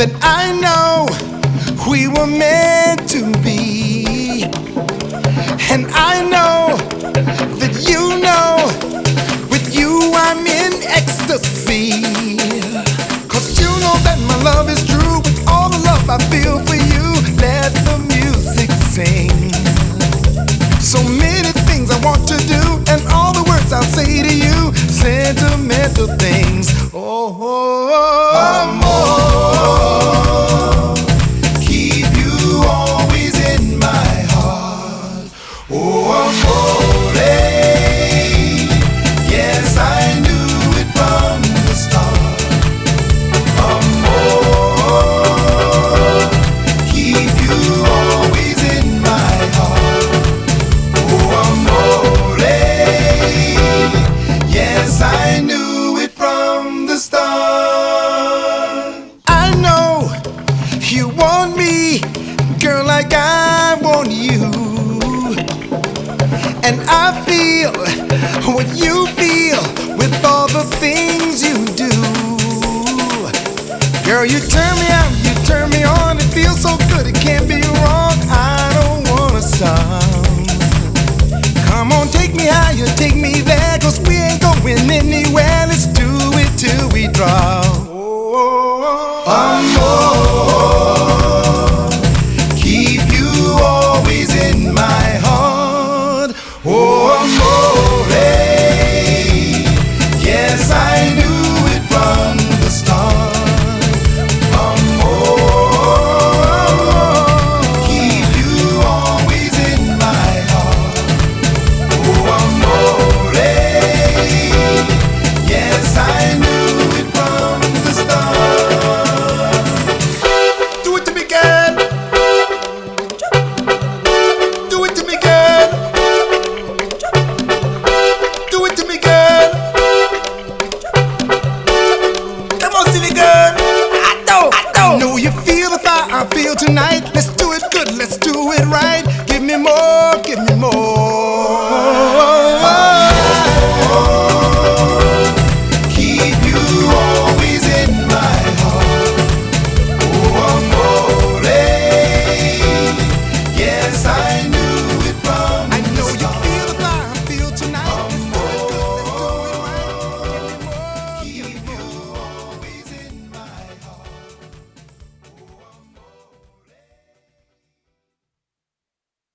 that I know we were meant to be. And I know that you know with you I'm in ecstasy. Cause you know that my love is true with all the love I feel for you. Let the music sing. So many things I want to do, and all the words I'll say to you, sentimental things. oh. oh. Feel, what you feel with all the things you do. Girl, you tonight. Let's do it good. Let's do it right.